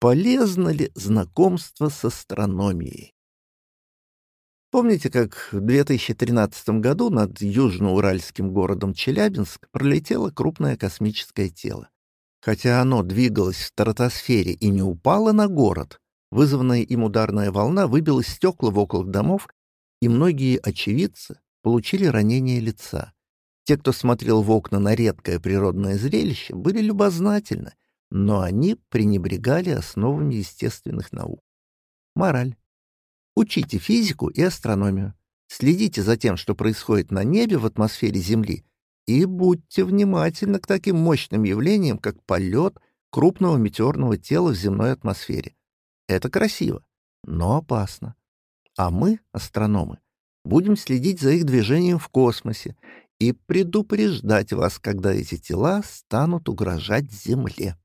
полезно ли знакомство с астрономией. Помните, как в 2013 году над южноуральским городом Челябинск пролетело крупное космическое тело? Хотя оно двигалось в стратосфере и не упало на город, вызванная им ударная волна выбила стекла в около домов, и многие очевидцы получили ранение лица. Те, кто смотрел в окна на редкое природное зрелище, были любознательны, но они пренебрегали основами естественных наук. Мораль. Учите физику и астрономию. Следите за тем, что происходит на небе в атмосфере Земли, и будьте внимательны к таким мощным явлениям, как полет крупного метеорного тела в земной атмосфере. Это красиво, но опасно. А мы, астрономы, будем следить за их движением в космосе и предупреждать вас, когда эти тела станут угрожать Земле.